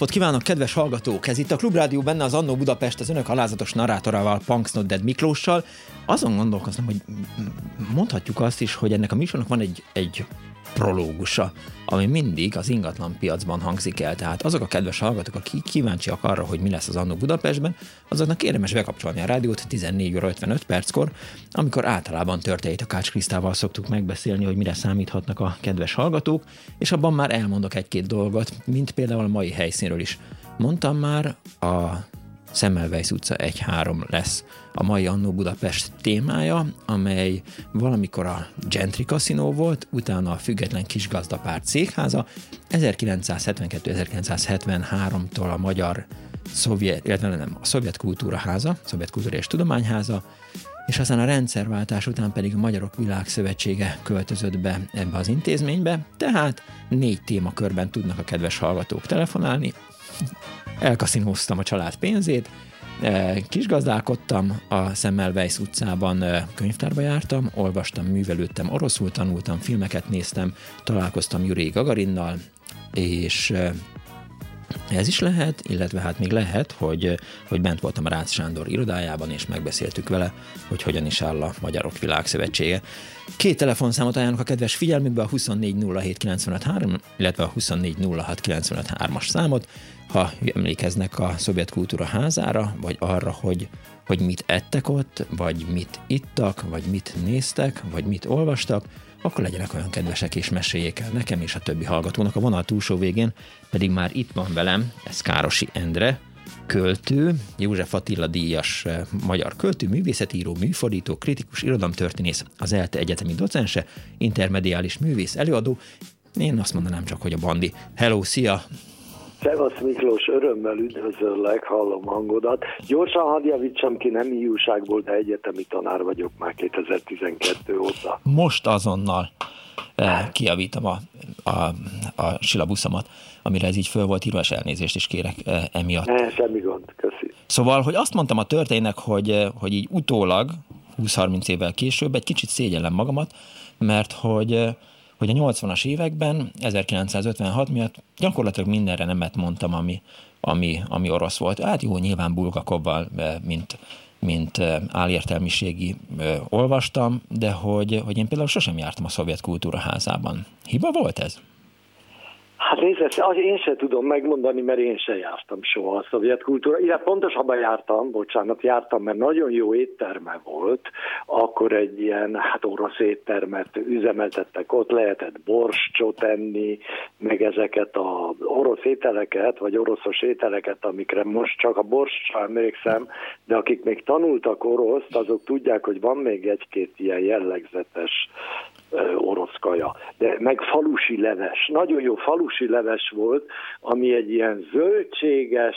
napot kívánok, kedves hallgatók! Ez itt a Klubrádió benne az Annó Budapest az önök alázatos narrátorával, Punks Dead Miklóssal. Azon gondolkoztam, hogy mondhatjuk azt is, hogy ennek a műsornak van egy, egy prológusa, ami mindig az ingatlan piacban hangzik el. Tehát azok a kedves hallgatók, akik kíváncsiak arra, hogy mi lesz az Annó Budapestben, azoknak érdemes bekapcsolni a rádiót 14 óra 55 perckor, amikor általában történt a Kács Krisztával szoktuk megbeszélni, hogy mire számíthatnak a kedves hallgatók, és abban már elmondok egy-két dolgot, mint például a mai helyszínről is. Mondtam már, a Szemmelweis utca 1-3 lesz a mai Annó Budapest témája, amely valamikor a Gentry Casino volt, utána a Független Kisgazdapárt székháza, 1972-1973-tól a magyar szovjet, illetve nem, a Szovjet Kultúra Háza, Szovjet Kultúra és Tudományháza, és aztán a rendszerváltás után pedig a Magyarok Világszövetsége költözött be ebbe az intézménybe, tehát négy témakörben tudnak a kedves hallgatók telefonálni, elkaszinóztam a család pénzét, e, kisgazdálkodtam, a Semmelweis utcában e, könyvtárba jártam, olvastam, művelődtem, oroszul tanultam, filmeket néztem, találkoztam Juri Gagarinnal, és e, ez is lehet, illetve hát még lehet, hogy, hogy bent voltam a Rácz Sándor irodájában, és megbeszéltük vele, hogy hogyan is áll a Magyarok Világszövetsége. Két telefonszámot ajánlok a kedves figyelmükbe, a 2407953, illetve a 2406953-as számot ha emlékeznek a szovjet kultúra házára, vagy arra, hogy, hogy mit ettek ott, vagy mit ittak, vagy mit néztek, vagy mit olvastak, akkor legyenek olyan kedvesek és meséljék el nekem és a többi hallgatónak. A vonal túlsó végén pedig már itt van velem, ez Károsi Endre, költő, József Attila díjas eh, magyar költő, művészetíró, műfordító, kritikus, irodalomtörténész, az ELTE egyetemi docense, intermediális művész, előadó, én azt mondanám csak, hogy a bandi. Hello, szia! Szevasz Miklós, örömmel üdvözöllek, hallom hangodat. Gyorsan hadd javítsam ki, nem újságból, de egyetemi tanár vagyok már 2012 óta. Most azonnal eh, kiavítom a, a, a silabuszomat, amire ez így föl volt írva, és elnézést is kérek eh, emiatt. Ne, semmi gond, köszi. Szóval, hogy azt mondtam a történnek, hogy, eh, hogy így utólag, 20-30 évvel később egy kicsit szégyellem magamat, mert hogy eh, hogy a 80-as években, 1956 miatt gyakorlatilag mindenre nemet mondtam, ami, ami, ami orosz volt. Hát jó, nyilván Bulgakovval, mint, mint álértelmiségi olvastam, de hogy, hogy én például sosem jártam a szovjet kultúra házában. Hiba volt ez? Hát nézd, ezt én sem tudom megmondani, mert én sem jártam soha a szovjet kultúra. Illetve pontosabban jártam, bocsánat, jártam, mert nagyon jó étterme volt, akkor egy ilyen hát orosz éttermet üzemeltettek, ott lehetett borscsot enni, meg ezeket az orosz ételeket, vagy oroszos ételeket, amikre most csak a borscsra emlékszem, de akik még tanultak oroszt, azok tudják, hogy van még egy-két ilyen jellegzetes orosz kaja. De meg falusi leves, nagyon jó falusi leves volt, ami egy ilyen zöldséges,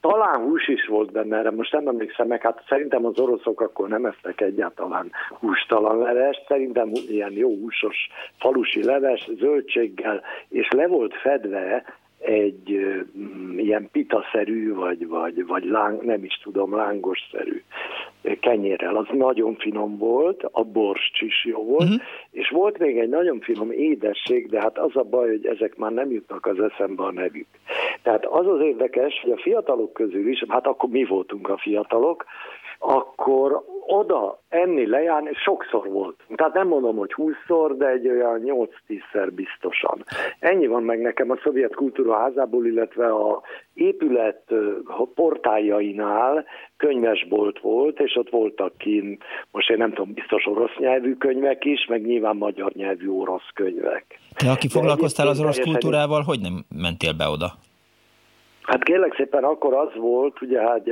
talán hús is volt benne, erre most nem emlékszem meg, hát szerintem az oroszok akkor nem esznek egyáltalán hústalan leves, szerintem ilyen jó húsos falusi leves, zöldséggel, és le volt fedve egy mm, ilyen pitaszerű, vagy, vagy, vagy láng, nem is tudom, lángosszerű kenyérrel. Az nagyon finom volt, a borst is jó volt, uh-huh. és volt még egy nagyon finom édesség, de hát az a baj, hogy ezek már nem jutnak az eszembe a nevük. Tehát az az érdekes, hogy a fiatalok közül is, hát akkor mi voltunk a fiatalok, akkor oda enni, lejárni, sokszor volt. Tehát nem mondom, hogy 20-szor, de egy olyan 8-10-szer biztosan. Ennyi van meg nekem a szovjet kultúra házából, illetve a épület portáljainál könyvesbolt volt, és ott voltak kint, most én nem tudom, biztos orosz nyelvű könyvek is, meg nyilván magyar nyelvű orosz könyvek. Te, aki foglalkoztál az orosz kultúrával, hogy nem mentél be oda? Hát kérlek szépen akkor az volt, ugye hát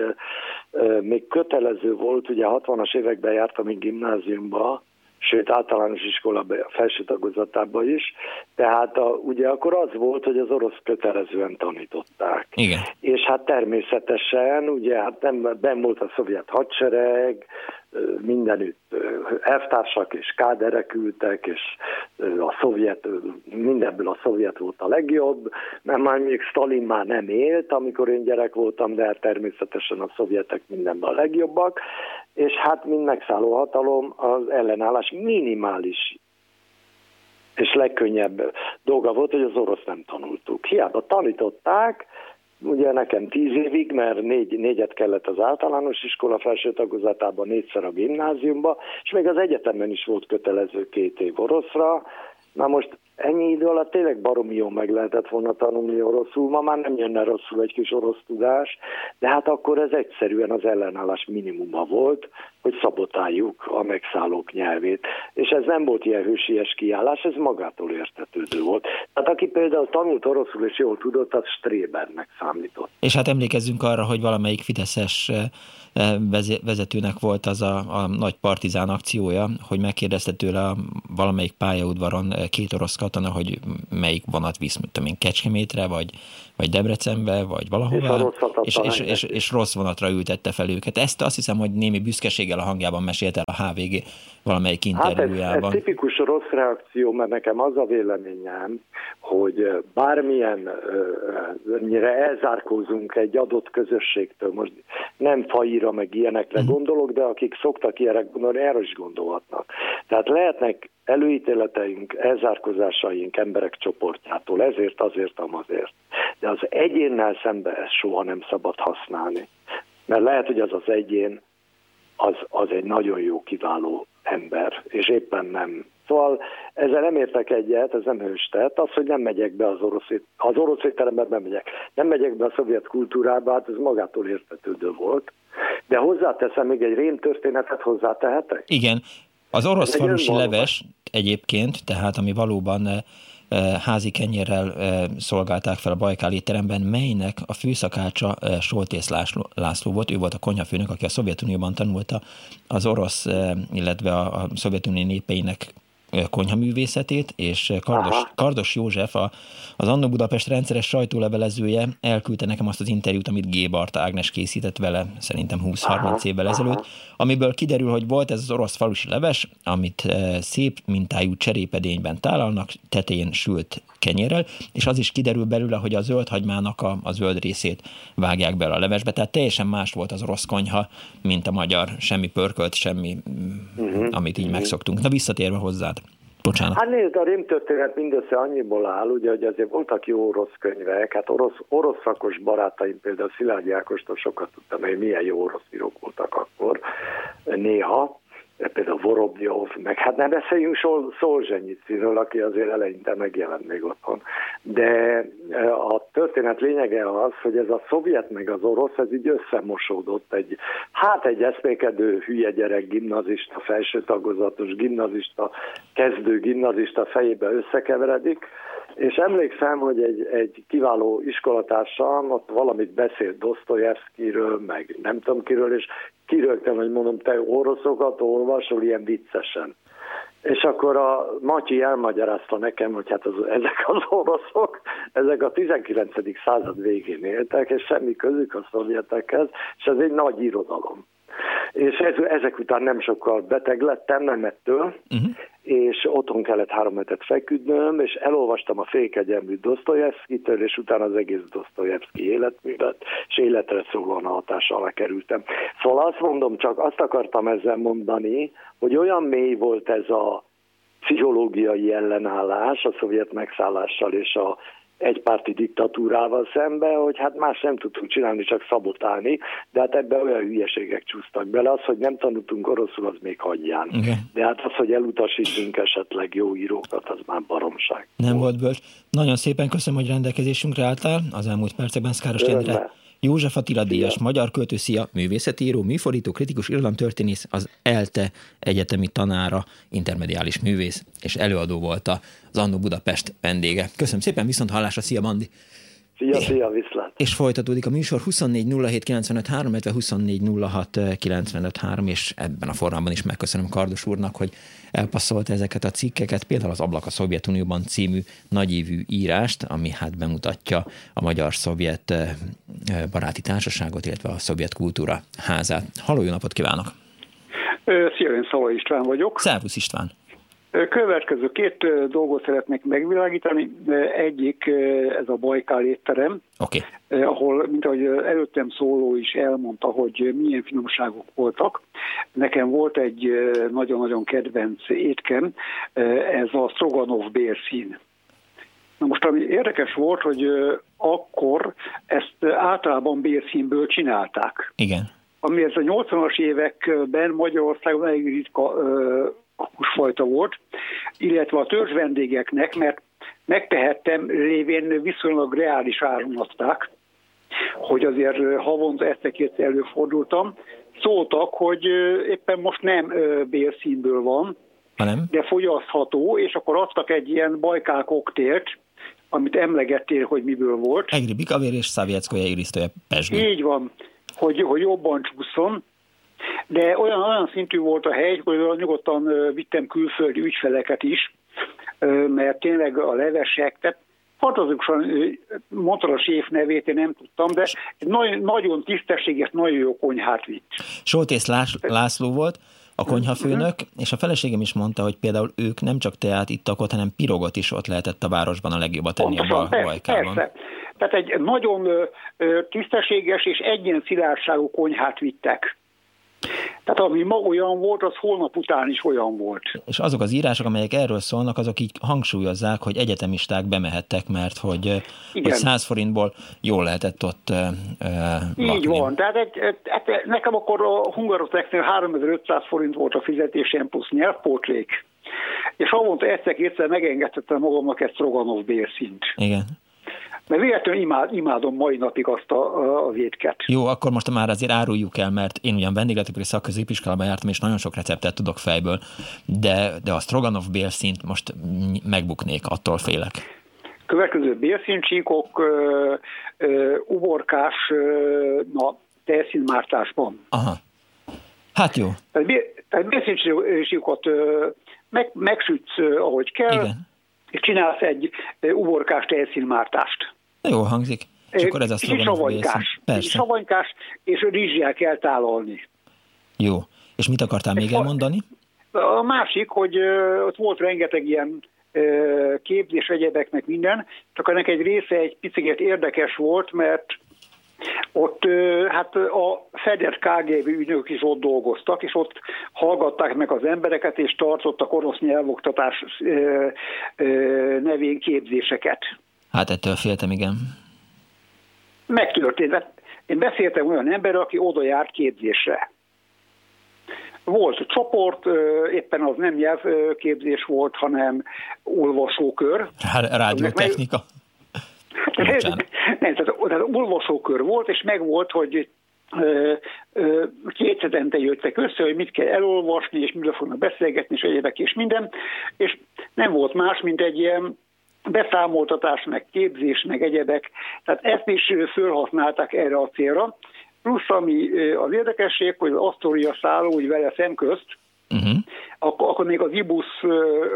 még kötelező volt, ugye 60-as években jártam még gimnáziumba, sőt általános iskola felső tagozatába is, tehát a, ugye akkor az volt, hogy az orosz kötelezően tanították. Igen. És hát természetesen, ugye hát nem, ben volt a szovjet hadsereg, mindenütt elvtársak és káderek ültek, és a szovjet, mindenből a szovjet volt a legjobb, mert már még Stalin már nem élt, amikor én gyerek voltam, de hát természetesen a szovjetek mindenben a legjobbak, és hát mind megszálló hatalom az ellenállás minimális és legkönnyebb dolga volt, hogy az orosz nem tanultuk. Hiába tanították, ugye nekem tíz évig, mert négy, négyet kellett az általános iskola felső tagozatában, négyszer a gimnáziumba, és még az egyetemen is volt kötelező két év oroszra. Na most ennyi idő alatt tényleg baromi jó meg lehetett volna tanulni oroszul, ma már nem jönne rosszul egy kis orosz tudás, de hát akkor ez egyszerűen az ellenállás minimuma volt, hogy szabotáljuk a megszállók nyelvét. És ez nem volt ilyen hősies kiállás, ez magától értetődő volt. Tehát aki például tanult oroszul és jól tudott, az Strébernek számított. És hát emlékezzünk arra, hogy valamelyik Fideszes eh, eh, vezetőnek volt az a, a nagy partizán akciója, hogy megkérdezte tőle a valamelyik pályaudvaron eh, két orosz katona, hogy melyik vonat visz, mint én, Kecskemétre, vagy, vagy Debrecenbe, vagy valahova, és, és, és, és, és rossz vonatra ültette fel őket. Ezt azt hiszem, hogy némi büszkeséggel a hangjában mesélte el a HVG valamelyik interjújában. Hát ez, ez tipikus rossz reakció, mert nekem az a véleményem, hogy bármilyen uh, elzárkózunk egy adott közösségtől, most nem faira meg ilyenekre uh-huh. gondolok, de akik szoktak ilyenekre gondolni, erre is gondolhatnak. Tehát lehetnek előítéleteink, elzárkozásaink emberek csoportjától, ezért, azért, amazért. De az egyénnel szembe ezt soha nem szabad használni. Mert lehet, hogy az az egyén az, az egy nagyon jó, kiváló ember, és éppen nem. Szóval ezzel nem értek egyet, ez nem hőstett. Az, hogy nem megyek be az orosz, az orosz étteremben nem megyek. Nem megyek be a szovjet kultúrába, hát ez magától értetődő volt. De hozzáteszem még egy rém történetet, hozzátehetek? Igen, az orosz falusi leves egyébként, tehát ami valóban eh, házi kenyérrel szolgálták fel a Bajkál étteremben, melynek a főszakácsa Soltész László volt, ő volt a konyhafőnök, aki a Szovjetunióban tanulta az orosz, illetve a Szovjetunió népeinek konyhaművészetét, és Kardos, Kardos József, a, az Annó Budapest rendszeres sajtólevelezője elküldte nekem azt az interjút, amit G. Barta Ágnes készített vele, szerintem 20-30 évvel ezelőtt, amiből kiderül, hogy volt ez az orosz falusi leves, amit szép mintájú cserépedényben tálalnak, tetején sült kenyérrel, és az is kiderül belőle, hogy a zöldhagymának a, a zöld részét vágják bele a levesbe, tehát teljesen más volt az orosz konyha, mint a magyar, semmi pörkölt, semmi, uh-huh. amit így uh-huh. megszoktunk. Na visszatérve hozzád. Bocsánat. Hát nézd, a rémtörténet mindössze annyiból áll, ugye, hogy azért voltak jó orosz könyvek, hát orosz, orosz szakos barátaim, például Szilágyi Ákostól sokat tudtam, hogy milyen jó orosz írók voltak akkor, néha, például Vorobjov, meg hát ne beszéljünk Szolzsenyiciről, aki azért eleinte megjelent még otthon. De e, a történet lényege az, hogy ez a szovjet meg az orosz, ez így összemosódott egy, hát egy eszmékedő hülye gyerek gimnazista, felső tagozatos gimnazista, kezdő gimnazista fejébe összekeveredik, és emlékszem, hogy egy, egy kiváló iskolatársam ott valamit beszélt Dostoyevskiről, meg nem tudom kiről, és kirögtem, hogy mondom, te oroszokat olvasol ilyen viccesen. És akkor a Matyi elmagyarázta nekem, hogy hát az, ezek az oroszok, ezek a 19. század végén éltek, és semmi közük a szovjetekhez, és ez egy nagy irodalom. És ez, ezek után nem sokkal beteg lettem, nem ettől, uh-huh. és otthon kellett három hetet feküdnöm, és elolvastam a fékegyelmű Dostoyevskitől, és utána az egész Dostoyevski életművet, és életre szólóan a hatás alá kerültem. Szóval azt mondom, csak azt akartam ezzel mondani, hogy olyan mély volt ez a pszichológiai ellenállás a szovjet megszállással és a egypárti diktatúrával szembe, hogy hát más nem tudtunk csinálni, csak szabotálni, de hát ebbe olyan hülyeségek csúsztak bele. Az, hogy nem tanultunk oroszul, az még hagyján. Okay. De hát az, hogy elutasítunk esetleg jó írókat, az már baromság. Nem volt bölcs. Nagyon szépen köszönöm, hogy rendelkezésünkre álltál az elmúlt percekben Szkáros Endre. József Attila Díjas, magyar költő, szia, művészetíró, műfordító, kritikus, irodalomtörténész, az ELTE egyetemi tanára, intermediális művész, és előadó volt az Annó Budapest vendége. Köszönöm szépen, viszont hallásra, szia Mandi! Szia, szia, viszlát! És folytatódik a műsor 24 07 illetve 24 és ebben a formában is megköszönöm Kardos úrnak, hogy elpasszolt ezeket a cikkeket, például az Ablak a Szovjetunióban című nagyívű írást, ami hát bemutatja a magyar-szovjet eh, baráti társaságot, illetve a szovjet kultúra házát. Halló, jó napot kívánok! Szia, én Szala István vagyok. Szervusz István! Következő két dolgot szeretnék megvilágítani. Egyik ez a Bajkál étterem, okay. ahol, mint ahogy előttem szóló is elmondta, hogy milyen finomságok voltak. Nekem volt egy nagyon-nagyon kedvenc étkem, ez a Stroganov bérszín. Na most ami érdekes volt, hogy akkor ezt általában bérszínből csinálták. Igen. Ami ez a 80-as években Magyarországon elég ritka húsfajta volt, illetve a törzs vendégeknek, mert megtehettem révén viszonylag reális áron adták, hogy azért havonta ezt előfordultam, szóltak, hogy éppen most nem bélszínből van, hanem? de fogyasztható, és akkor adtak egy ilyen bajkál koktélt, amit emlegettél, hogy miből volt. Egri bikavér és Szavjeckoja irisztója pesgő. Így van, hogy, hogy jobban csúszon. De olyan, olyan szintű volt a hely, hogy nyugodtan vittem külföldi ügyfeleket is, mert tényleg a levesek, tehát fantasztikusan mondta a séf nevét, én nem tudtam, de nagyon, nagyon tisztességes, nagyon jó konyhát vitt. Soltész László volt, a konyhafőnök, és a feleségem is mondta, hogy például ők nem csak teát ittak ott, hanem pirogot is ott lehetett a városban a legjobbat tenni Pontosan, a bajkában. Persze. Tehát egy nagyon tisztességes és egyen szilárdságú konyhát vittek. Tehát ami ma olyan volt, az holnap után is olyan volt. És azok az írások, amelyek erről szólnak, azok így hangsúlyozzák, hogy egyetemisták bemehettek, mert hogy, hogy 100 forintból jól lehetett ott uh, Így van. Tehát egy, hát nekem akkor a Hungarotexnél 3500 forint volt a fizetésem plusz nyelvpótlék, és havonta egyszer-kétszer megengedhettem magamnak egy Stroganov bérszint. Igen. Mert véletlenül imád, imádom mai napig azt a, a étket. Jó, akkor most már azért áruljuk el, mert én ugyan vendégletipari szakközépiskolában jártam, és nagyon sok receptet tudok fejből, de, de a Stroganov bélszint most megbuknék, attól félek. Következő bélszíncsíkok, uborkás, na, telszínmártásban. Aha. Hát jó. Tehát bélszíncsíkot meg, megsütsz, ahogy kell, Igen. És csinálsz egy uborkás telszínmártást. Jó hangzik. És akkor ez a Kis savanykás. Savanykás, és rizsjel kell tálalni. Jó. És mit akartál még elmondani? A másik, hogy ott volt rengeteg ilyen képzés egyebeknek minden, csak ennek egy része egy picit érdekes volt, mert ott hát a fedett KGB ügynök is ott dolgoztak, és ott hallgatták meg az embereket, és tartottak orosz nyelvoktatás nevén képzéseket. Hát ettől féltem, igen. Megtörtént. Én beszéltem olyan ember, aki oda járt képzésre. Volt csoport, éppen az nem nyelvképzés volt, hanem olvasókör. Rádiótechnika. Nem, nem, tehát, tehát olvasókör volt, és meg volt, hogy két hetente jöttek össze, hogy mit kell elolvasni, és miről fognak beszélgetni, és egyébek és minden, és nem volt más, mint egy ilyen beszámoltatás, meg képzés, meg egyebek, tehát ezt is felhasználták erre a célra. Plusz, ami az érdekesség, hogy az Astoria szálló úgy vele szemközt, uh-huh. akkor, akkor még az Ibusz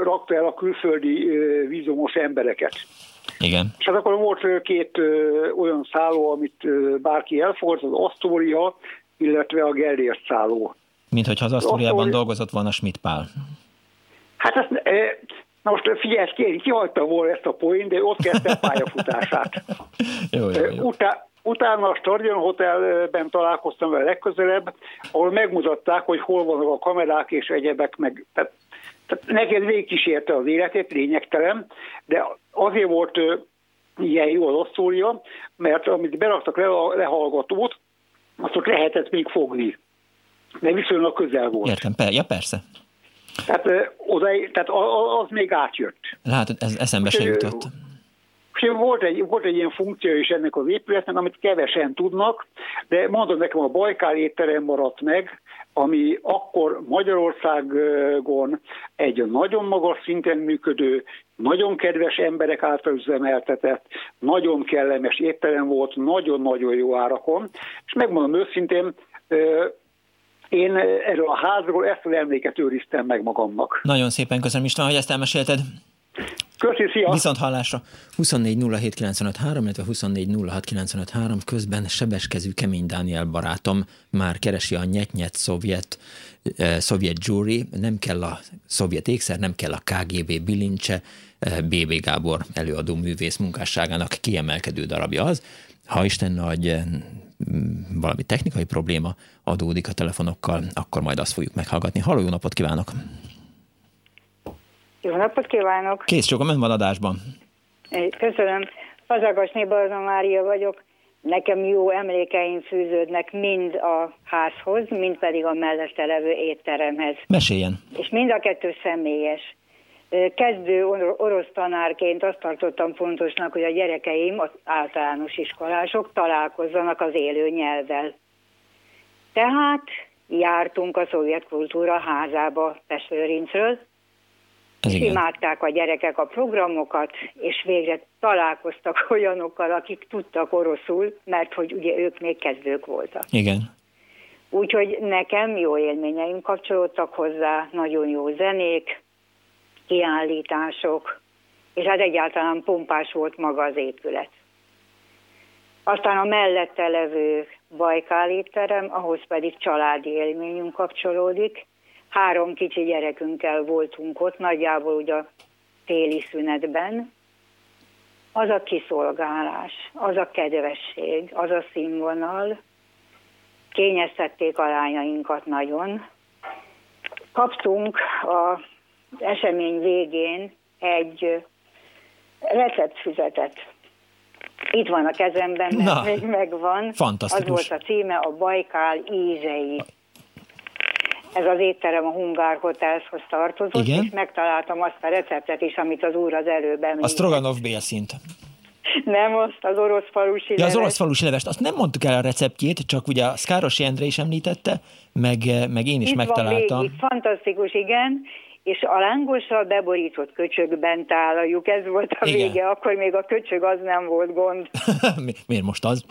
rakta el a külföldi vízumos embereket. Igen. És hát akkor volt két olyan szálló, amit bárki elfordult, az Astoria, illetve a Gellért szálló. Mint hogyha az Asztóriában Asztori... dolgozott volna Schmidt Pál. Hát ezt, Na most figyelj, kérni, kihagyta volna ezt a poén, de ott kezdte a pályafutását. jó, jó, jó. Utá, utána a Stadion Hotelben találkoztam vele legközelebb, ahol megmutatták, hogy hol vannak a kamerák és egyebek, meg, tehát, tehát neked végigkísérte az életét, lényegtelen, de azért volt ilyen jól osztolja, mert amit beraktak le a lehallgatót, azt ott lehetett még fogni. De viszonylag közel volt. Értem, per, ja persze. Tehát, oda, tehát az még átjött. Látod, ez eszembe se jutott. És volt egy, volt egy ilyen funkció is ennek az épületnek, amit kevesen tudnak, de mondom nekem, a Bajkál étterem maradt meg, ami akkor Magyarországon egy nagyon magas szinten működő, nagyon kedves emberek által üzemeltetett, nagyon kellemes étterem volt, nagyon-nagyon jó árakon, és megmondom őszintén, én erről a házról ezt az emléket őriztem meg magamnak. Nagyon szépen köszönöm István, hogy ezt elmesélted. Köszi, szia! Viszont hallásra 24 illetve 24 közben sebeskező Kemény Dániel barátom már keresi a nyet-nyet szovjet, eh, szovjet jury, nem kell a szovjet ékszer, nem kell a KGB bilincse, BB eh, Gábor előadó művész munkásságának kiemelkedő darabja az. Ha Isten nagy eh, valami technikai probléma adódik a telefonokkal, akkor majd azt fogjuk meghallgatni. Halló, jó napot kívánok! Jó napot kívánok! Kész csak a van adásban. Köszönöm. Fazagasné Barna Mária vagyok. Nekem jó emlékeim fűződnek mind a házhoz, mind pedig a mellette levő étteremhez. Meséljen. És mind a kettő személyes. Kezdő orosz tanárként azt tartottam fontosnak, hogy a gyerekeim, az általános iskolások találkozzanak az élő nyelvvel. Tehát jártunk a szovjet kultúra házába Pestlőrincről, és imádták a gyerekek a programokat, és végre találkoztak olyanokkal, akik tudtak oroszul, mert hogy ugye ők még kezdők voltak. Igen. Úgyhogy nekem jó élményeim kapcsolódtak hozzá, nagyon jó zenék, kiállítások, és hát egyáltalán pompás volt maga az épület. Aztán a mellette levő Bajkál étterem, ahhoz pedig családi élményünk kapcsolódik, Három kicsi gyerekünkkel voltunk ott, nagyjából ugye a téli szünetben. Az a kiszolgálás, az a kedvesség, az a színvonal, kényeztették a lányainkat nagyon. Kaptunk az esemény végén egy receptfüzetet. Itt van a kezemben, mert Na, még megvan. Fantasztikus. Az volt a címe, a Bajkál ízei ez az étterem a Hungár Hotelshoz tartozott, Igen? és megtaláltam azt a receptet is, amit az úr az előbb említett. A Stroganov bélszint. Nem, azt az orosz falusi ja, az orosz falusi levest. Azt nem mondtuk el a receptjét, csak ugye a Szkáros Jendre is említette, meg, meg én is Itt megtaláltam. Van végig. Fantasztikus, igen. És a lángossal beborított köcsögben tálaljuk, ez volt a igen. vége, akkor még a köcsög az nem volt gond. Miért most az?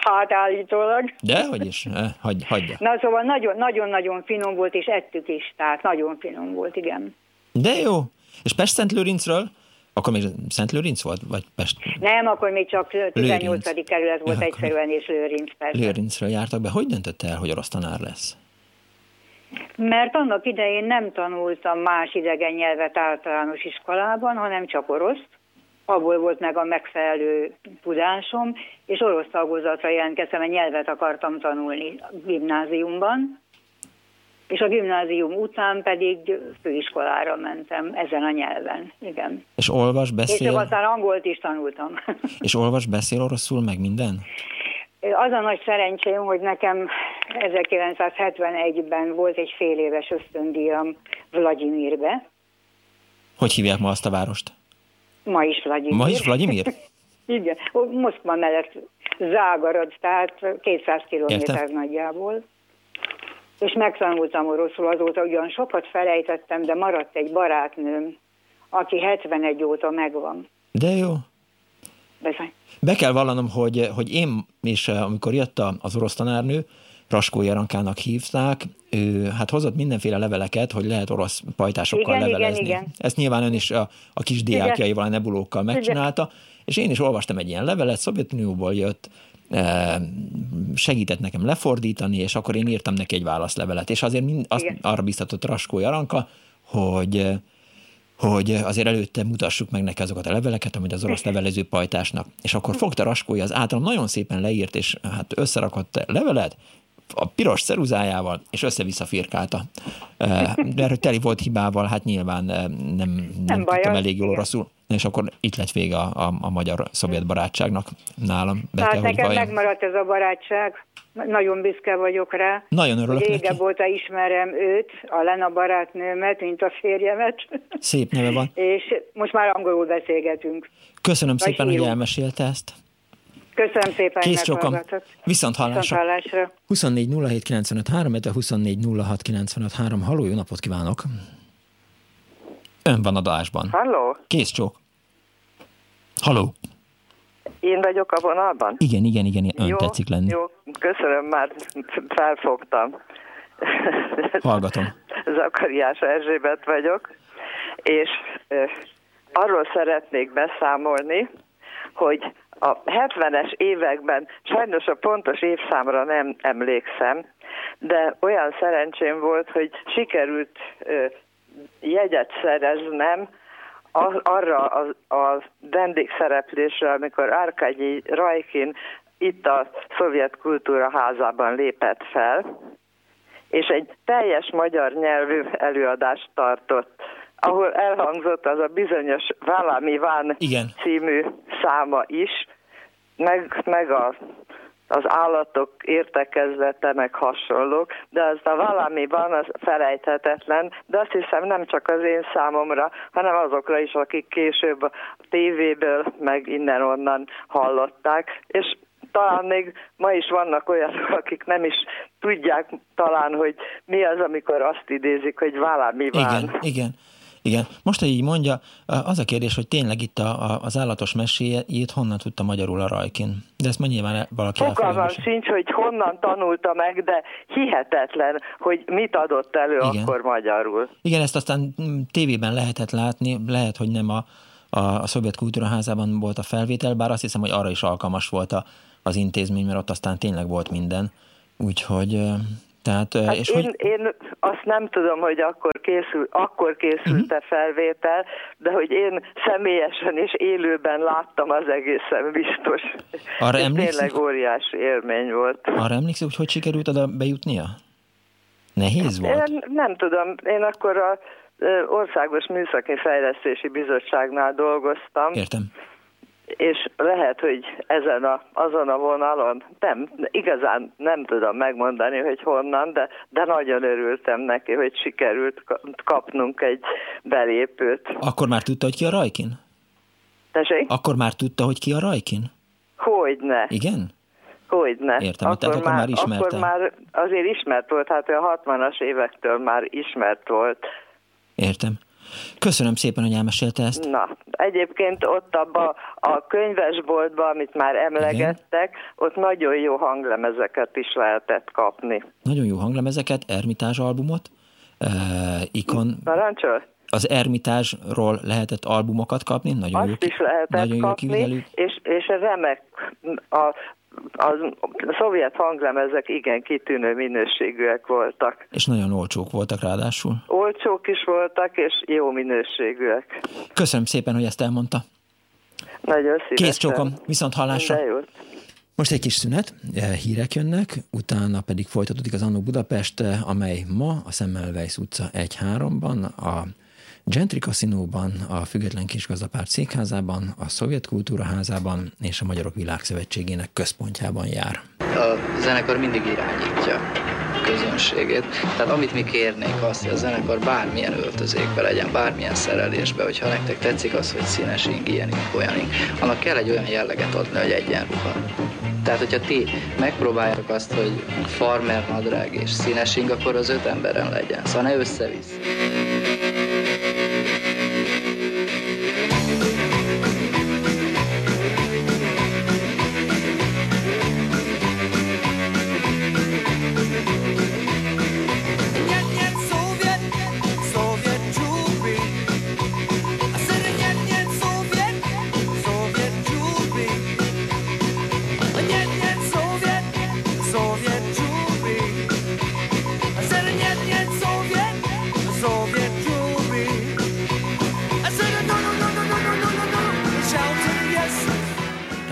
Hát állítólag. De, hogy is, eh, hagy, hagyja. Na szóval nagyon-nagyon finom volt, és ettük is, tehát nagyon finom volt, igen. De jó. És Pest-Szent Lőrincről? Akkor még Szent Lőrinc volt? Vagy Pest? Nem, akkor még csak 18. Lőrinc. kerület volt ja, egyszerűen, és Lőrinc persze. Lőrincről jártak be. Hogy döntötte el, hogy orosz tanár lesz? Mert annak idején nem tanultam más idegen nyelvet általános iskolában, hanem csak oroszt abból volt meg a megfelelő tudásom, és orosz tagozatra jelentkeztem, mert nyelvet akartam tanulni a gimnáziumban, és a gimnázium után pedig főiskolára mentem ezen a nyelven, igen. És olvas, beszél? És aztán angolt is tanultam. És olvas, beszél oroszul, meg minden? Az a nagy szerencsém, hogy nekem 1971-ben volt egy fél éves ösztöndíjam Vladimirbe. Hogy hívják ma azt a várost? Ma is Vladimir. Ma is Vladimir? Igen, Moszkva mellett Zágarad, tehát 200 kilométer nagyjából. És megtanultam oroszul azóta, ugyan sokat felejtettem, de maradt egy barátnőm, aki 71 óta megvan. De jó. Bezony. Be kell vallanom, hogy, hogy én és eh, amikor jött az orosz tanárnő, Raskó Jarankának hívták, ő hát hozott mindenféle leveleket, hogy lehet orosz pajtásokkal igen, levelezni. Igen, igen. Ezt nyilván ön is a, a kis diákjaival, a nebulókkal megcsinálta, igen. és én is olvastam egy ilyen levelet, Szovjetunióból jött, e, segített nekem lefordítani, és akkor én írtam neki egy válaszlevelet, és azért mind, azt arra biztatott Raskó Jaranka, hogy hogy azért előtte mutassuk meg neki azokat a leveleket, amit az orosz levelező pajtásnak. És akkor fogta Raskója az általam nagyon szépen leírt, és hát összerakott levelet, a piros ceruzájával, és össze-vissza firkálta. Mert teli volt hibával, hát nyilván nem, nem, nem tudtam elég jól oroszul. és akkor itt lett vége a, a, a magyar-szovjet barátságnak nálam. Be hát kell, nekem valljam. megmaradt ez a barátság, nagyon büszke vagyok rá. Nagyon örülök Régebb óta ismerem őt, a Lena barátnőmet, mint a férjemet. Szép neve van. és most már angolul beszélgetünk. Köszönöm Vagy szépen, hírunk. hogy elmesélte ezt. Köszönöm szépen, Kész csokam. Viszont hallásra. Viszont hallásra. 24 07 95 3, 24 06 95 3. Halló, jó napot kívánok! Ön van adásban. Halló? Kész csók. Halló? Én vagyok a vonalban? Igen, igen, igen, ön jó, tetszik lenni. Jó, köszönöm, már felfogtam. Hallgatom. Zakariás Erzsébet vagyok, és arról szeretnék beszámolni, hogy a 70-es években, sajnos a pontos évszámra nem emlékszem, de olyan szerencsém volt, hogy sikerült jegyet szereznem arra a, a vendégszereplésre, amikor Árkányi Rajkin itt a szovjet kultúra házában lépett fel, és egy teljes magyar nyelvű előadást tartott, ahol elhangzott az a bizonyos Valami Van Igen. című száma is, meg, meg a az állatok értekezlete, meg hasonlók, de az a valami van, az felejthetetlen, de azt hiszem nem csak az én számomra, hanem azokra is, akik később a tévéből, meg innen-onnan hallották, és talán még ma is vannak olyanok, akik nem is tudják talán, hogy mi az, amikor azt idézik, hogy valami van. Igen, igen. Igen. Most, hogy így mondja, az a kérdés, hogy tényleg itt a, a, az állatos meséjét honnan tudta magyarul a Rajkin? De ezt ma nyilván valaki Fogalmam sincs, hogy honnan tanulta meg, de hihetetlen, hogy mit adott elő Igen. akkor magyarul. Igen, ezt aztán mm, tévében lehetett látni, lehet, hogy nem a, a, a Szovjet Kultúraházában volt a felvétel, bár azt hiszem, hogy arra is alkalmas volt a, az intézmény, mert ott aztán tényleg volt minden. Úgyhogy tehát, hát és én, hogy... én azt nem tudom, hogy akkor, készül, akkor készült uh-huh. felvétel, de hogy én személyesen és élőben láttam az egészen biztos. Arra emlékszik? Tényleg óriási élmény volt. Arra emlékszik, hogy hogy sikerült oda bejutnia? Nehéz volt? Én nem tudom. Én akkor a Országos Műszaki Fejlesztési Bizottságnál dolgoztam. Értem és lehet, hogy ezen a, azon a vonalon, nem, igazán nem tudom megmondani, hogy honnan, de, de nagyon örültem neki, hogy sikerült kapnunk egy belépőt. Akkor már tudta, hogy ki a Rajkin? Tessék? Akkor már tudta, hogy ki a Rajkin? Hogyne. Igen? Hogyne. Értem, akkor, tehát akkor már, már ismerte. Akkor már azért ismert volt, hát a 60-as évektől már ismert volt. Értem. Köszönöm szépen, hogy elmesélte ezt. Na, egyébként ott abba a könyvesboltban, amit már emlegettek, Igen. ott nagyon jó hanglemezeket is lehetett kapni. Nagyon jó hanglemezeket, Ermitázs albumot, uh, ikon... Parancsol? Az Ermitázsról lehetett albumokat kapni, nagyon Azt jó, is lehetett nagyon kapni, és, és remek a a szovjet hanglemezek igen kitűnő minőségűek voltak. És nagyon olcsók voltak ráadásul. Olcsók is voltak, és jó minőségűek. Köszönöm szépen, hogy ezt elmondta. Nagyon szívesen. Kész csókom, viszont hallásra. Most egy kis szünet, eh, hírek jönnek, utána pedig folytatódik az Annó Budapest, eh, amely ma a Szemmelweis utca 1-3-ban, a Gentry Casino-ban, a Független Kisgazdapárt székházában, a Szovjet Kultúraházában és a Magyarok Világszövetségének központjában jár. A zenekar mindig irányítja közönségét. Tehát amit mi kérnénk azt, hogy a zenekar bármilyen öltözékbe legyen, bármilyen szerelésbe, hogyha nektek tetszik az, hogy színes ing, ilyen ing, olyan ing, annak kell egy olyan jelleget adni, hogy egyenruha. Tehát, hogyha ti megpróbáljátok azt, hogy farmer nadrág és színes ing, akkor az öt emberen legyen. Szóval ne összevisz.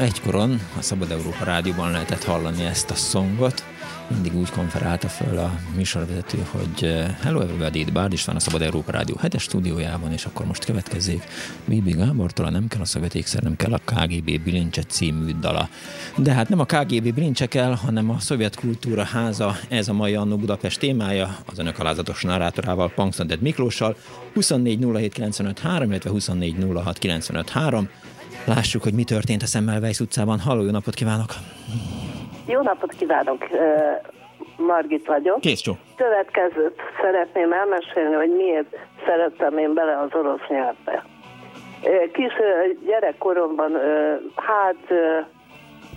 Egykoron a Szabad Európa Rádióban lehetett hallani ezt a szongot, mindig úgy konferálta föl a műsorvezető, hogy eh, Hello everybody, itt Bárd István a Szabad Európa Rádió 7 stúdiójában, és akkor most következzék Bibi Gábortól, nem kell a szovjet ékszer, nem kell a KGB bilincse című dala. De hát nem a KGB bilincse kell, hanem a szovjet kultúra háza, ez a mai Annó Budapest témája, az önök alázatos narrátorával, Punksnoded Miklóssal, 24 illetve 24 Lássuk, hogy mi történt a Szemmelweis utcában. Halló, jó napot kívánok! Jó napot kívánok! Margit vagyok. Kész csó. Következőt szeretném elmesélni, hogy miért szerettem én bele az orosz nyelvbe. Kis gyerekkoromban, hát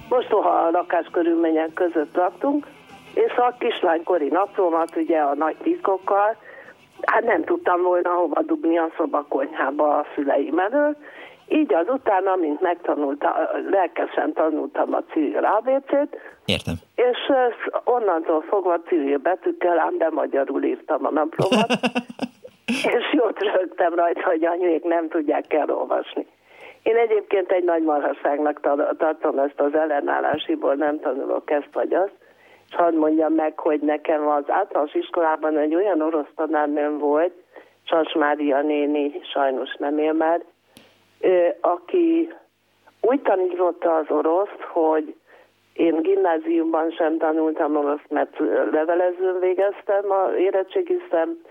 mostoha a lakáskörülmények között laktunk, és a kislánykori naplómat ugye a nagy titkokkal, hát nem tudtam volna hova dugni a szobakonyhába a szüleim elől, így azután, amint megtanultam, lelkesen tanultam a civil ABC-t, Értem. És onnantól fogva civil betűkkel, ám de magyarul írtam a naplómat, és jót rögtem rajta, hogy anyuék nem tudják elolvasni. Én egyébként egy nagy marhaságnak tartom ezt az ellenállásiból, nem tanulok ezt vagy azt, és hadd mondjam meg, hogy nekem az általános iskolában egy olyan orosz tanárnőm volt, Sas Mária néni sajnos nem él már, aki úgy tanította az oroszt, hogy én gimnáziumban sem tanultam oroszt, mert levelezőn végeztem, a érettségiztem,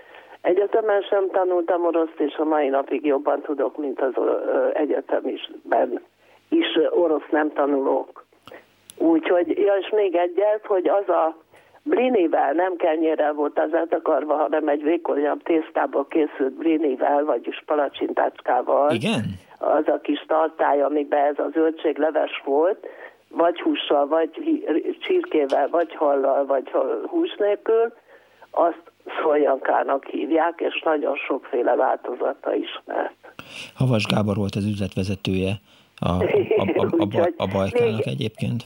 egyetemen sem tanultam oroszt, és a mai napig jobban tudok, mint az egyetemisben is orosz nem tanulók. Úgyhogy, ja, és még egyet, hogy az a blinivel, nem kenyérrel volt az eltakarva, hanem egy vékonyabb tésztából készült blinivel, vagyis palacsintácskával. Igen? Az a kis tartály, amiben ez a zöldségleves volt, vagy hússal, vagy csirkével, vagy hallal, vagy hús nélkül, azt szoljankának hívják, és nagyon sokféle változata ismert. Havas Gábor volt az üzletvezetője a, a, a, a, a, bajkának egyébként.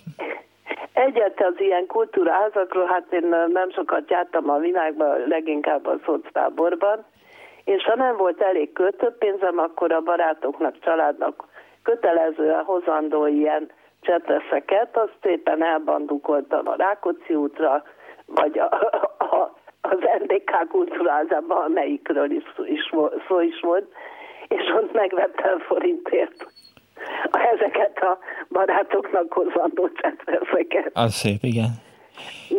Egyet az ilyen kultúrázakról, hát én nem sokat jártam a világban, leginkább a szoctáborban, és ha nem volt elég költőpénzem, akkor a barátoknak, családnak kötelezően hozandó ilyen csepreszeket, azt szépen elbandukoltam a Rákóczi útra, vagy a, a, az NDK kultúrázában, amelyikről is, is, szó is volt, és ott megvettem forintért ezeket a barátoknak hozandó csepreszeket. Az szép, igen.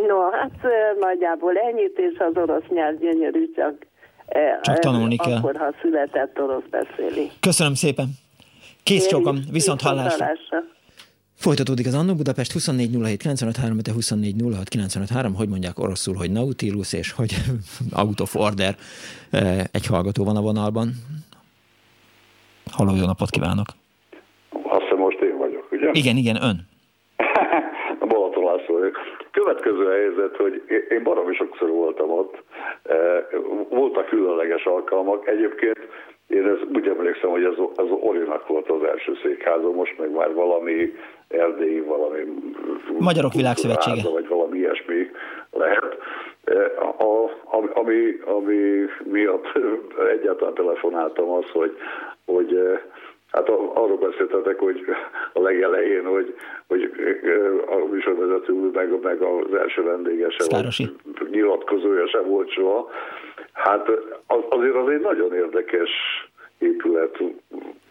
No, hát nagyjából ennyit, és az orosz nyelv gyönyörű, csak, csak tanulni akkor, kell. Akkor, ha született orosz beszéli. Köszönöm szépen. Kész csókom, viszont hallásra. hallásra. Folytatódik az Annó Budapest 24 07 de 24 hogy mondják oroszul, hogy Nautilus, és hogy out of order. Egy hallgató van a vonalban. Halló, jó napot kívánok! Azt hiszem most én vagyok, ugye? Igen, igen, ön. a Balaton László vagyok. Következő helyzet, hogy én baromi sokszor voltam ott. Voltak különleges alkalmak. Egyébként én ez, úgy emlékszem, hogy ez az Orinak volt az első székháza, most meg már valami erdélyi, valami... Magyarok Világszövetsége. Vagy valami ilyesmi lehet. A, ami, ami miatt egyáltalán telefonáltam az, hogy, hogy Hát arról beszéltetek, hogy a legelején, hogy, hogy a műsorvezető úr meg, meg az első vendége sem volt, nyilatkozója sem volt soha. Hát az, azért az egy nagyon érdekes épület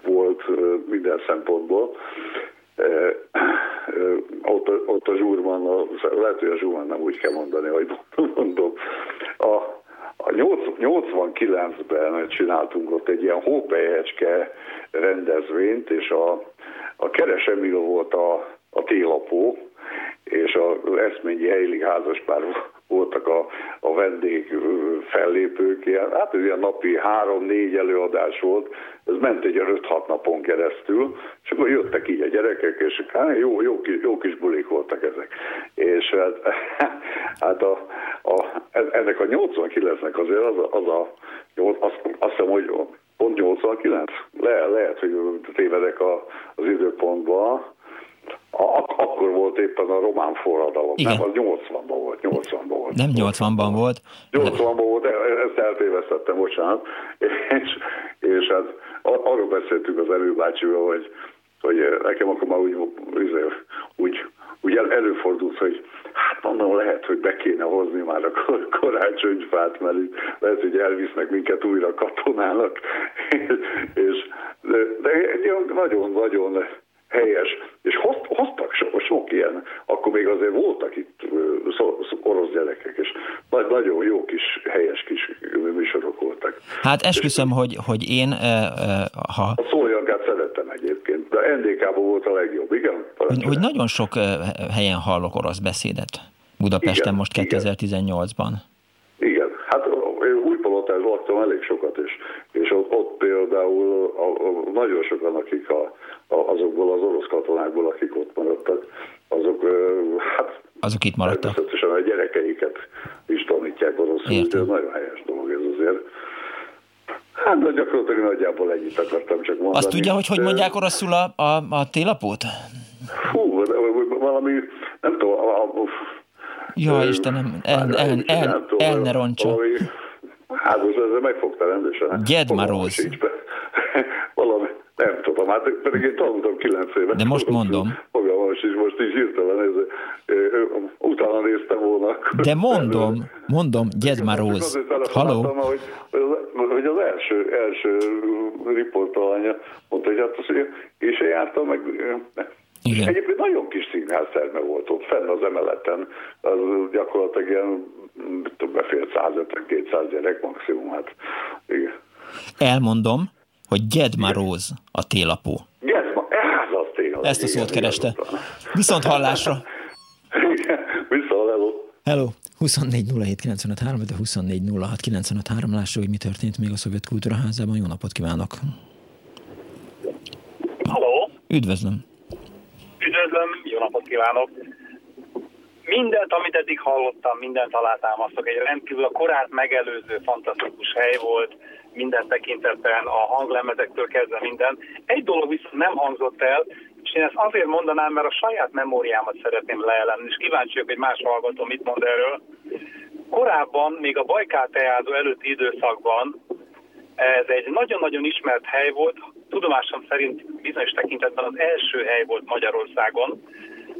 volt minden szempontból. Ott, ott a zsúrman, a, lehet, hogy a zsúrman nem úgy kell mondani, hogy mondom. A, a 89-ben csináltunk ott egy ilyen hópejecske rendezvényt, és a, a Keres Emil volt a, a télapó, és az eszményi Heilig házaspár voltak a, a vendég fellépők, ilyen, hát ez ilyen napi három-négy előadás volt, ez ment egy 5-6 napon keresztül, és akkor jöttek így a gyerekek, és hát jó, jó, jó kis bulik voltak ezek. És hát, hát a, a, ennek a 89-nek azért az a, az a azt, azt hiszem, hogy pont 89? Le, lehet, hogy tévedek a, az időpontban, akkor volt éppen a román forradalom, Igen. nem, az 80-ban volt, 80-ban volt. Nem 80-ban volt. 80-ban volt, e- e- ezt eltévesztettem, bocsánat. És, és hát arról beszéltünk az előbácsival, hogy, hogy nekem akkor már úgy, úgy, úgy el, előfordult, hogy hát mondom, lehet, hogy be kéne hozni már a karácsonyfát, mert lehet, hogy elvisznek minket újra katonának, és, de, de nagyon-nagyon helyes, és hozt, hoztak sok, sok ilyen, akkor még azért voltak itt orosz gyerekek, és nagyon jó kis, helyes kis műsorok voltak. Hát esküszöm, hogy, hogy én, ha... A szólyagát szerettem egyébként, de NDK-ban volt a legjobb, igen? Hogy, hogy nagyon sok helyen hallok orosz beszédet. Budapesten igen, most 2018-ban. Én Újpalotán laktam elég sokat, és, és ott, ott például a, a, nagyon sokan, akik a, a, azokból az orosz katonákból, akik ott maradtak, azok hát azok itt maradtak. Természetesen a gyerekeiket is tanítják oroszul, de nagyon helyes dolog ez azért. Hát de gyakorlatilag nagyjából ennyit akartam csak mondani. Azt tudja, hogy hogy mondják oroszul a, a, a télapót? Hú, valami, nem tudom, a, a, Ja, Istenem, el, el, el, el, el ne roncsa. Hát most ezzel megfogta rendesen. Gyedmaróz. Valami, nem tudom, hát pedig én tanultam kilenc éve. De most mondom. Fogalmam is, most is hirtelen ez, utána néztem volna. De mondom, mondom, Gyedmaróz. Haló? Hogy, hogy az első, első riportalanya mondta, hogy hát az, és én jártam meg igen. Egyébként nagyon kis színházszerme volt ott, fenn az emeleten, az gyakorlatilag ilyen, tudom, befér 150-200 gyerek maximum, hát igen. Elmondom, hogy Gyedmaróz a télapó. Gyedma, ez az tényleg. Ezt a szót kereste. Viszont hallásra. Igen, viszont hello. Hello. 24 de 24 Lássuk, hogy mi történt még a Szovjet Kultúraházában. Jó napot kívánok! Halló! Üdvözlöm! Üdvözlöm, jó napot kívánok! Mindent, amit eddig hallottam, mindent alátámasztok. Egy rendkívül a korát megelőző fantasztikus hely volt, minden tekintetben, a hanglemezektől kezdve minden. Egy dolog viszont nem hangzott el, és én ezt azért mondanám, mert a saját memóriámat szeretném leelemni, és kíváncsi vagyok, hogy más hallgató mit mond erről. Korábban, még a Bajkál teázó előtti időszakban ez egy nagyon-nagyon ismert hely volt, tudomásom szerint bizonyos tekintetben az első hely volt Magyarországon,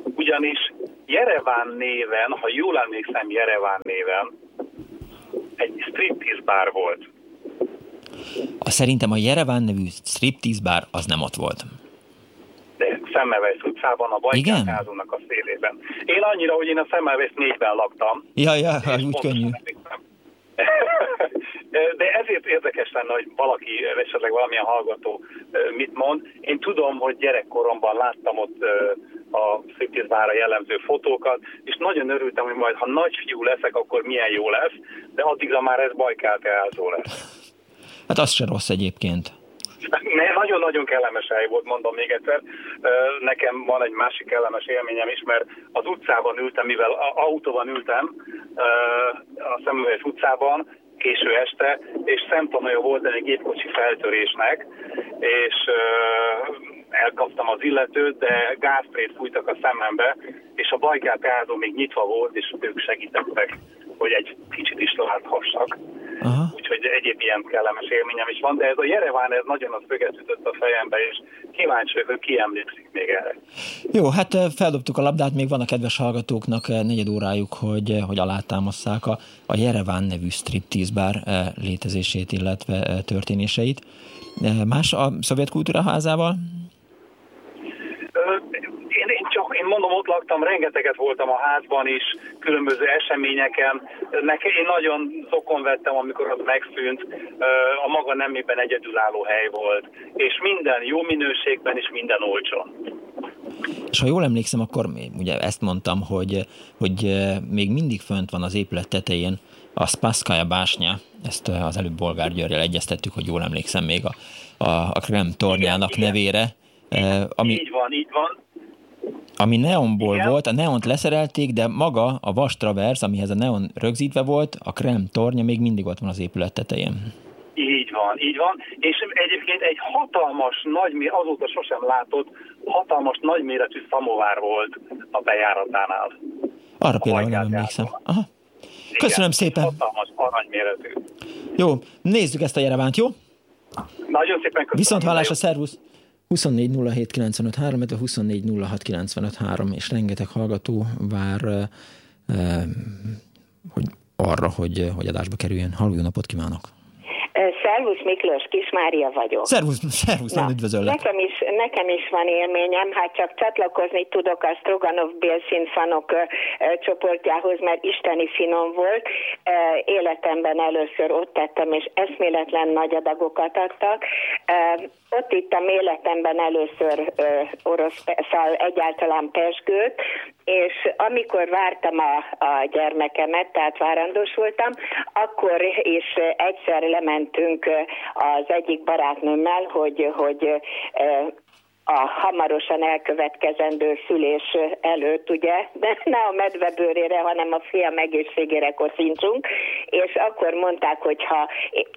ugyanis Jereván néven, ha jól emlékszem Jereván néven, egy striptease bár volt. A szerintem a Jereván nevű striptease bár az nem ott volt. De Szemmelweis utcában, a Bajkálházónak a szélében. Én annyira, hogy én a Szemmelweis négyben laktam. Ja, ja, úgy könnyű. De ezért érdekes lenne, hogy valaki, esetleg valamilyen hallgató mit mond. Én tudom, hogy gyerekkoromban láttam ott a Széptészbára jellemző fotókat, és nagyon örültem, hogy majd ha nagy fiú leszek, akkor milyen jó lesz, de addigra már ez bajkált elzó lesz. Hát az se rossz egyébként. Nagyon-nagyon kellemes hely volt, mondom még egyszer. Nekem van egy másik kellemes élményem is, mert az utcában ültem, mivel autóban ültem, a Szemüveges utcában, késő este, és szemtanúja volt egy gépkocsi feltörésnek, és elkaptam az illetőt, de gázprét fújtak a szemembe, és a bajkát még nyitva volt, és ők segítettek, hogy egy kicsit is láthassak. Úgyhogy egyéb ilyen kellemes élményem is van, de ez a Jereván, ez nagyon az föget ütött a fejembe, és kíváncsi vagyok, hogy ki emlékszik még erre. Jó, hát feldobtuk a labdát, még van a kedves hallgatóknak negyed órájuk, hogy, hogy alátámasszák a, a Jereván nevű striptease bár létezését, illetve történéseit. Más a szovjet kultúra mondom, ott laktam, rengeteget voltam a házban is, különböző eseményeken. Nekem én nagyon szokon vettem, amikor az megszűnt, a maga nemében egyedülálló hely volt. És minden jó minőségben, és minden olcsón. És ha jól emlékszem, akkor ugye ezt mondtam, hogy, hogy még mindig fönt van az épület tetején a Spaskaya básnya, ezt az előbb Bolgár Györgyel egyeztettük, hogy jól emlékszem még a, a, a Krem tornyának igen, nevére. Igen. Ami, így van, így van ami neonból Igen. volt, a neont leszerelték, de maga a vastravers, amihez a neon rögzítve volt, a krem tornya még mindig ott van az épület tetején. Így van, így van. És egyébként egy hatalmas, nagy, azóta sosem látott, hatalmas, nagyméretű szamovár volt a bejáratánál. Arra például nem emlékszem. Aha. Köszönöm Igen, szépen. Hatalmas, aranyméretű. Jó, nézzük ezt a Jerevánt, jó? Nagyon szépen köszönöm. Viszont hallásra, szervusz! 24 07 95 3, 24 06 95 3, és rengeteg hallgató vár hogy arra, hogy, hogy adásba kerüljön. Halló, napot kívánok! Szervusz Miklós, Kismária vagyok. Szervusz, szervusz, Na, üdvözöllek. Nekem is, nekem is van élményem, hát csak csatlakozni tudok a Stroganov Bélszínfanok csoportjához, mert isteni finom volt. Életemben először ott tettem, és eszméletlen nagy adagokat adtak. Ott ittam életemben először orosz, szóval egyáltalán pesgőt, és amikor vártam a, a gyermekemet, tehát várandós voltam, akkor is egyszer lementünk az egyik barátnőmmel, hogy, hogy a hamarosan elkövetkezendő szülés előtt, ugye, de ne a medvebőrére, hanem a fiam egészségére koszincsunk, és akkor mondták, hogy ha,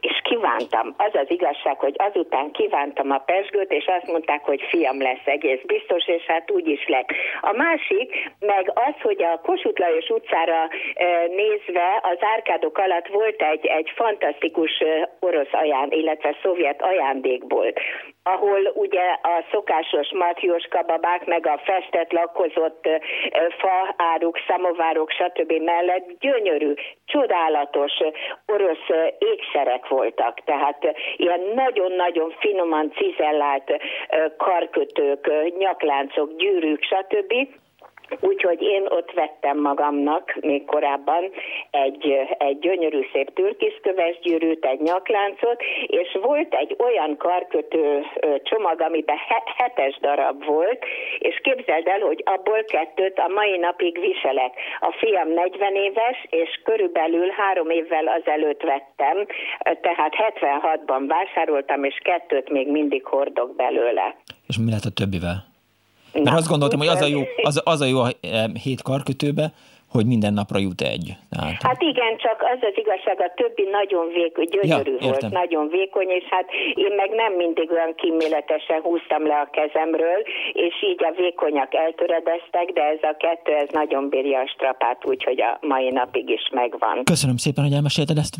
és kívántam, az az igazság, hogy azután kívántam a pesgőt, és azt mondták, hogy fiam lesz egész biztos, és hát úgy is lett. A másik, meg az, hogy a Kossuth Lajos utcára nézve az árkádok alatt volt egy, egy fantasztikus orosz aján, illetve szovjet ajándékbolt ahol ugye a szokásos matjóska babák, meg a festett, lakozott fa áruk, szamovárok, stb. mellett gyönyörű, csodálatos orosz ékszerek voltak. Tehát ilyen nagyon-nagyon finoman cizellált karkötők, nyakláncok, gyűrűk, stb. Úgyhogy én ott vettem magamnak még korábban egy, egy gyönyörű szép türkiszköves gyűrűt, egy nyakláncot, és volt egy olyan karkötő csomag, amiben hetes darab volt, és képzeld el, hogy abból kettőt a mai napig viselek. A fiam 40 éves, és körülbelül három évvel azelőtt vettem, tehát 76-ban vásároltam, és kettőt még mindig hordok belőle. És mi lett a többivel? Mert Na, azt gondoltam, hogy az a jó, az, az a jó a hét karkötőbe, hogy minden napra jut egy. Tehát... Hát igen, csak az az igazság, a többi nagyon vékony, gyönyörű ja, volt, nagyon vékony, és hát én meg nem mindig olyan kíméletesen húztam le a kezemről, és így a vékonyak eltöredeztek, de ez a kettő, ez nagyon bírja a strapát, úgyhogy a mai napig is megvan. Köszönöm szépen, hogy elmesélted ezt.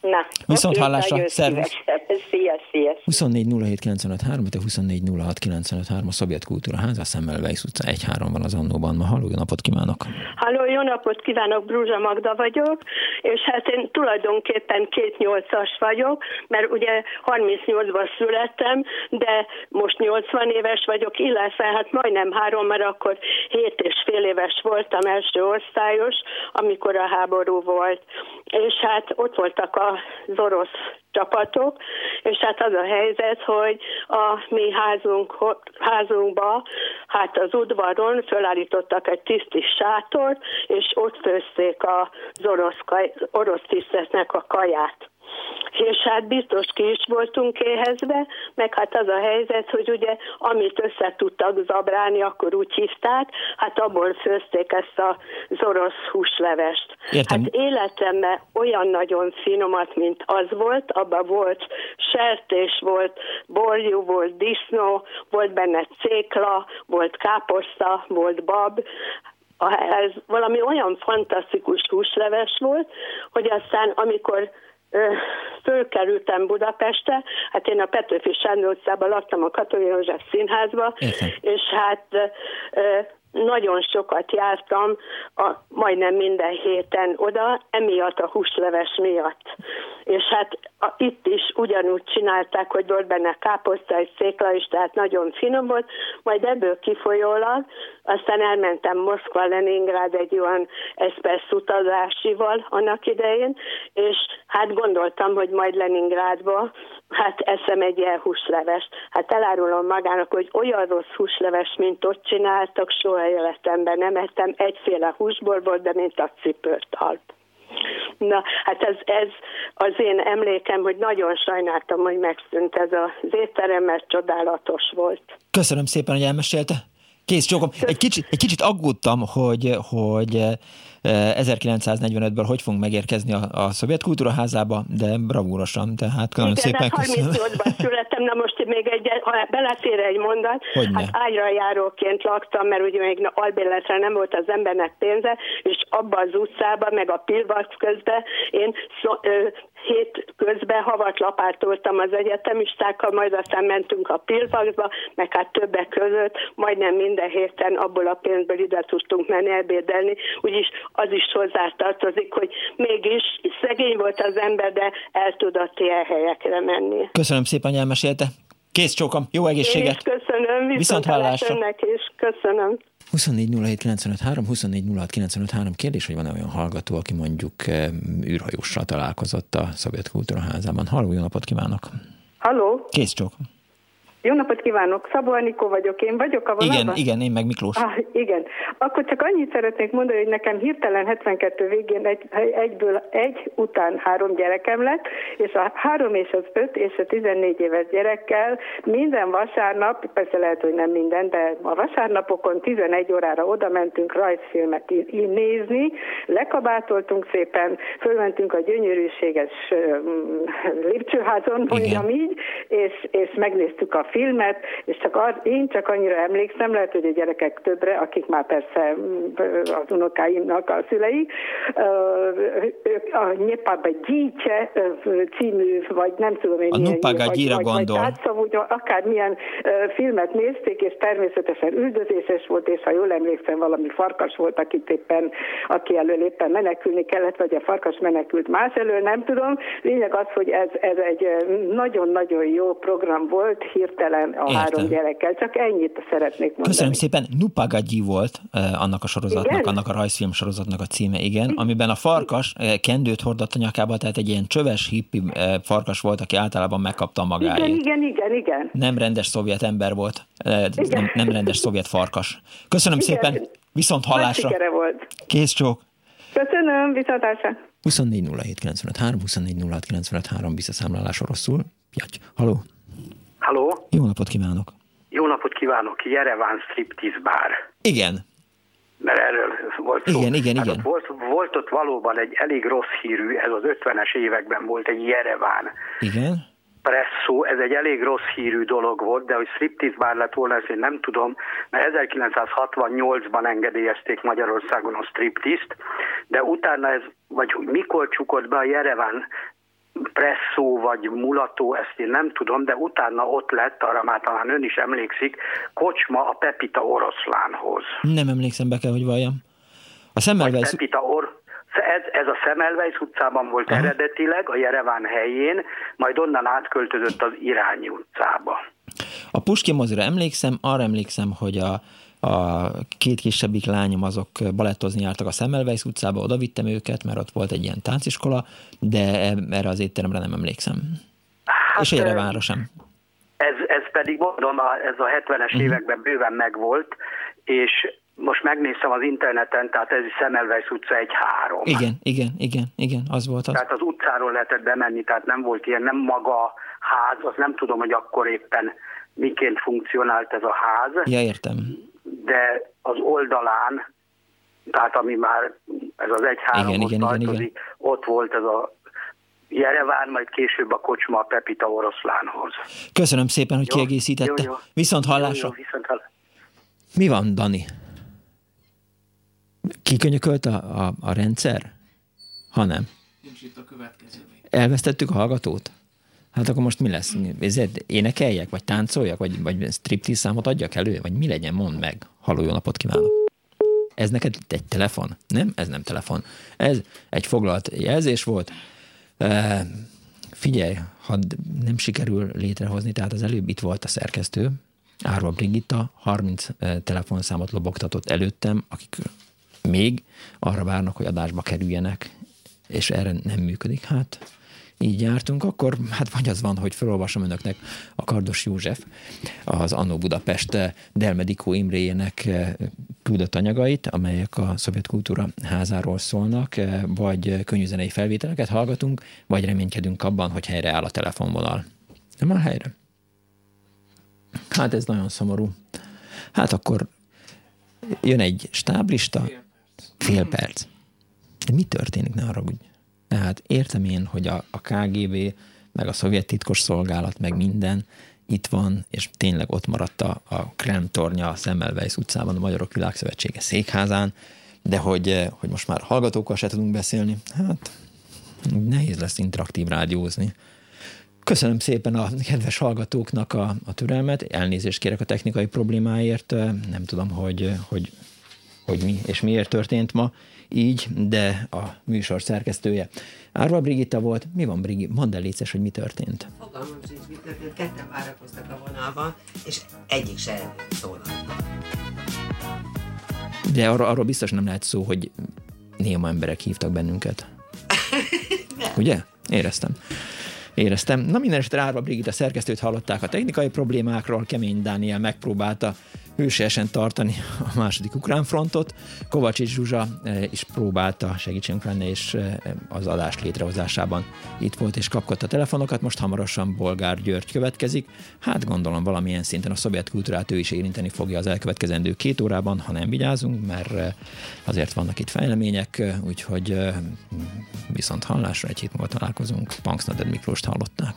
Na, Viszont hallásra, szervusz! Szia, szia! 24 07 de 24 a Szovjet Kultúra Háza, Szemmel Weiss utca 1-3 van az annóban. Ma halló, jó napot kívánok! Halló, jó napot kívánok, Brúzsa Magda vagyok, és hát én tulajdonképpen két nyolcas vagyok, mert ugye 38-ban születtem, de most 80 éves vagyok, illetve hát majdnem három, mert akkor 7 és fél éves voltam első osztályos, amikor a háború volt. És hát ott voltak a az orosz csapatok, és hát az a helyzet, hogy a mi házunk, házunkba, hát az udvaron fölállítottak egy tiszti sátort, és ott főzték az orosz, orosz tisztetnek a kaját és hát biztos ki is voltunk éhezve, meg hát az a helyzet, hogy ugye amit össze tudtak zabrálni, akkor úgy hívták, hát abból főzték ezt a orosz húslevest. Értem. Hát életemben olyan nagyon finomat, mint az volt, abban volt sertés, volt borjú, volt disznó, volt benne cékla, volt káposzta, volt bab, ez valami olyan fantasztikus húsleves volt, hogy aztán amikor fölkerültem Budapestre, hát én a Petőfi Sándor utcában laktam a Katolikai József Színházba, Értem. és hát nagyon sokat jártam, a, majdnem minden héten oda, emiatt a húsleves miatt. És hát a, itt is ugyanúgy csinálták, hogy volt benne káposzta és székla is, tehát nagyon finom volt, majd ebből kifolyólag, aztán elmentem Moszkva, Leningrád egy olyan eszpressz utazásival annak idején, és hát gondoltam, hogy majd Leningrádba, hát eszem egy ilyen húsleves. Hát elárulom magának, hogy olyan rossz húsleves, mint ott csináltak, soha életemben nem ettem egyféle húsból volt, de mint a cipőrtalp. Na, hát ez, ez az én emlékem, hogy nagyon sajnáltam, hogy megszűnt ez az étterem, mert csodálatos volt. Köszönöm szépen, hogy elmesélte. Kész csókom. Egy kicsit, egy kicsit aggódtam, hogy, hogy 1945-ből hogy fogunk megérkezni a, a szovjet kultúraházába, de bravúrosan, tehát nagyon Igen, szépen köszönöm. 38-ban születtem, na most még egy, ha belefér egy mondat, Hogyne. hát ágyra járóként laktam, mert ugye még albérletre nem volt az embernek pénze, és abban az utcában, meg a pilvac közben én szó, ö, hét közben havat lapátoltam az egyetemistákkal, majd aztán mentünk a Pilvaxba, meg hát többek között majdnem minden héten abból a pénzből ide tudtunk menni ebédelni, úgyis az is hozzátartozik, hogy mégis szegény volt az ember, de el tudott ilyen helyekre menni. Köszönöm szépen, hogy elmesélte. Kész csókom, jó egészséget! Én is köszönöm, viszont, viszont hallásra. Önnek is, köszönöm. 24 24 kérdés, hogy van-e olyan hallgató, aki mondjuk űrhajóssal találkozott a Szovjet Kultúraházában. Halló, jó napot kívánok! Halló! Kész csók! Jó napot kívánok, Szabó Anikó vagyok, én vagyok a vonalban? Igen, igen, én meg Miklós. Ah, igen, akkor csak annyit szeretnék mondani, hogy nekem hirtelen 72 végén egy, egyből egy után három gyerekem lett, és a három és az öt és a 14 éves gyerekkel minden vasárnap, persze lehet, hogy nem minden, de a vasárnapokon 11 órára oda mentünk rajzfilmet nézni, lekabátoltunk szépen, fölmentünk a gyönyörűséges lépcsőházon, mondjam így, és, és megnéztük a filmet, és csak az, én csak annyira emlékszem, lehet, hogy a gyerekek többre, akik már persze az unokáimnak a szülei, a Nyepába Gyícse című, vagy nem tudom én a milyen, vagy, vagy, gondol. vagy vagy akármilyen filmet nézték, és természetesen üldözéses volt, és ha jól emlékszem, valami farkas volt, akit éppen, aki elől éppen menekülni kellett, vagy a farkas menekült más elől, nem tudom. Lényeg az, hogy ez, ez egy nagyon-nagyon jó program volt, hírt hirtelen a Értem. három gyerekkel. Csak ennyit szeretnék mondani. Köszönöm szépen. Nupagagyi volt uh, annak a sorozatnak, igen? annak a rajzfilm sorozatnak a címe, igen, amiben a farkas uh, kendőt hordott a nyakába, tehát egy ilyen csöves hippi uh, farkas volt, aki általában megkapta magáét. Igen, igen, igen, igen. Nem rendes szovjet ember volt, uh, nem, nem rendes szovjet farkas. Köszönöm igen. szépen, viszont hallásra. volt. Kész csók. Köszönöm, viszontlátásra. 24 07 95 3, 24 06 95 3 visszaszámlálás oroszul. Jagy. Haló. Halló? Jó napot kívánok! Jó napot kívánok! Jereván Striptease Bar. Igen. Mert erről volt szó. Igen, igen, hát igen. Ott volt, volt ott valóban egy elég rossz hírű, ez az 50-es években volt egy Jereván. Igen. Presszó, ez egy elég rossz hírű dolog volt, de hogy striptease bár lett volna, ezt én nem tudom, mert 1968-ban engedélyezték Magyarországon a striptease-t, de utána ez, vagy mikor csukott be a Jereván presszó vagy mulató, ezt én nem tudom, de utána ott lett, arra már talán ön is emlékszik, kocsma a Pepita oroszlánhoz. Nem emlékszem, be kell, hogy valljam. A Szemmelweis... Pepita or... Ez, ez a Szemmelweis utcában volt Aha. eredetileg, a Jereván helyén, majd onnan átköltözött az Irányi utcába. A Puskin mozira emlékszem, arra emlékszem, hogy a, a két kisebbik lányom azok balettozni jártak a Semmelweis utcába, oda vittem őket, mert ott volt egy ilyen tánciskola, de erre az étteremre nem emlékszem. Hát, És várra sem. Ez, ez pedig mondom, ez a 70-es uh-huh. Mhm. években bőven megvolt, és most megnéztem az interneten, tehát ez Szemelweis utca egy három. Igen, igen, igen, igen, az volt az. Tehát az utcáról lehetett bemenni, tehát nem volt ilyen, nem maga a ház, az nem tudom, hogy akkor éppen miként funkcionált ez a ház. Ja, értem de az oldalán, tehát ami már ez az egy három igen, igen, tartozik, igen, igen. ott volt ez a Jereván, majd később a kocsma a Pepita oroszlánhoz. Köszönöm szépen, hogy jó, kiegészítette. Jó, jó. Viszont hallásra. Jó, jó, viszont hallásra. Mi van, Dani? Kikönyökölt a, a, a rendszer? Ha nem. Nincs itt a következő. Elvesztettük a hallgatót? Hát akkor most mi lesz? Ezért énekeljek, vagy táncoljak, vagy, vagy striptease számot adjak elő, vagy mi legyen, mondd meg. Halló, jó napot kívánok. Ez neked egy telefon? Nem, ez nem telefon. Ez egy foglalt jelzés volt. E, figyelj, ha nem sikerül létrehozni, tehát az előbb itt volt a szerkesztő, Árva Brigitta, 30 telefonszámot lobogtatott előttem, akik még arra várnak, hogy adásba kerüljenek, és erre nem működik. Hát így jártunk, akkor hát vagy az van, hogy felolvasom önöknek a Kardos József, az Annó Budapest Delmedikó Imréjének eh, küldött anyagait, amelyek a Szovjet Kultúra házáról szólnak, eh, vagy könnyűzenei felvételeket hallgatunk, vagy reménykedünk abban, hogy helyre áll a telefonvonal. Nem áll helyre? Hát ez nagyon szomorú. Hát akkor jön egy stáblista, fél perc. Fél perc. De mi történik, ne haragudj? Tehát értem én, hogy a, a KGB, meg a szovjet titkos szolgálat, meg minden itt van, és tényleg ott maradt a, a Krem tornya a Szemmelweis utcában, a Magyarok Világszövetsége székházán, de hogy, hogy most már hallgatókkal se tudunk beszélni, hát Nehéz lesz interaktív rádiózni. Köszönöm szépen a kedves hallgatóknak a, a türelmet, elnézést kérek a technikai problémáért, nem tudom, hogy, hogy, hogy mi és miért történt ma így, de a műsor szerkesztője Árva Brigitta volt. Mi van, Brigi? Mondd el létszes, hogy mi történt. Fogalmam sincs, mi történt. Ketten várakoztak a vonalban, és egyik se szólalt. De arra, arról biztos nem lehet szó, hogy néma emberek hívtak bennünket. Ugye? Éreztem. Éreztem. Na minden esetre Árva Brigitta szerkesztőt hallották a technikai problémákról, Kemény Dániel megpróbálta hősiesen tartani a második ukrán frontot. Kovacsics Zsuzsa eh, is próbálta segítségünk lenni, és eh, az adás létrehozásában itt volt és kapkodta a telefonokat. Most hamarosan Bolgár György következik. Hát gondolom valamilyen szinten a szovjet kultúrát ő is érinteni fogja az elkövetkezendő két órában, ha nem vigyázunk, mert eh, azért vannak itt fejlemények, úgyhogy viszont hallásra egy hét múlva találkozunk. Punksnaded Miklóst hallották.